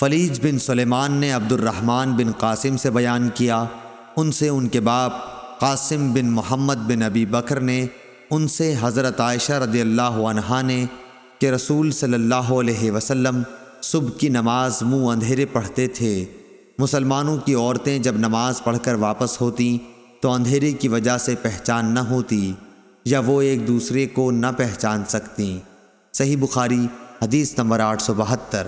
فلیج بن سلیمان نے عبد الرحمن بن قاسم سے بیان کیا۔ ان سے ان کے باپ قاسم بن محمد بن ابی بکر نے، ان سے حضرت عائشہ رضی اللہ عنہا نے کہ رسول صلی اللہ علیہ وسلم صبح کی نماز منہ اندھیرے پڑھتے تھے۔ مسلمانوں کی عورتیں جب نماز پڑھ کر واپس ہوتیں تو اندھیرے کی وجہ سے پہچان نہ ہوتی یا وہ ایک دوسرے کو نہ پہچان سکتیں صحیح بخاری حدیث نمبر آٹھ سو بہتر۔